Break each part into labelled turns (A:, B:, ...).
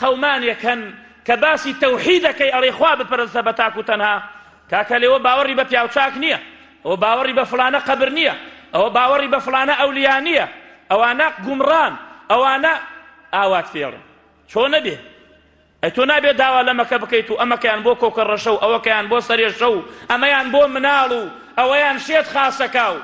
A: قەومانێک هەن کە باسی تەوحید دەکەی ئەڵێی خوا بپەرستە بە تاک و تەنها کاکە لێوە باوەڕی بە پیاوچاک نییە ئەوە باوەڕی بە فلانە قەبر نییە ئەوە باوەڕی بە فلانە ئەولیا نییە ئەوانە گومڕان ئەوانە ئاوات فێڵن چۆ نەبێ ئەی تۆ نابێت داوا لەمەکە بکەیت و ئەمەکەیان بۆ کۆکە ڕەشە و ئەوەکەیان بۆ سەرێشە و ئەمەیان بۆ مناڵ و ئەوەیان شێت خاسەکە و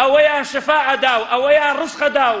A: ئەوەیان شفا ئەدا و ئەوەیان ڕسقەدا و